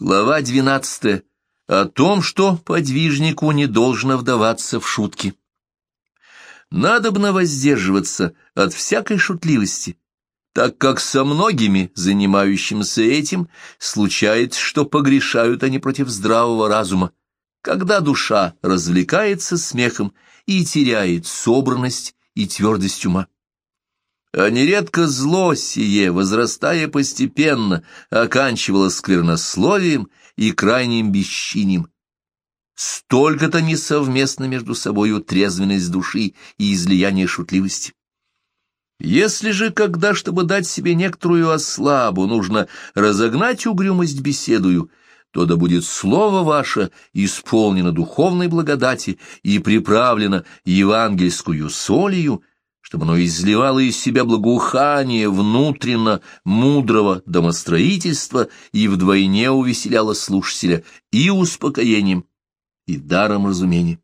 Глава двенадцатая. О том, что подвижнику не должно вдаваться в шутки. Надобно воздерживаться от всякой шутливости, так как со многими, занимающимися этим, случается, что погрешают они против здравого разума, когда душа развлекается смехом и теряет собранность и твердость ума. А нередко зло сие, возрастая постепенно, оканчивалось сквернословием и крайним бесчинием. Столько-то несовместно между собою трезвенность души и излияние шутливости. Если же, когда, чтобы дать себе некоторую ослабу, нужно разогнать угрюмость беседую, то да будет слово ваше исполнено духовной благодати и приправлено евангельскую солью, чтобы оно изливало из себя благоухание внутренно мудрого домостроительства и вдвойне увеселяло слушателя и успокоением, и даром разумения.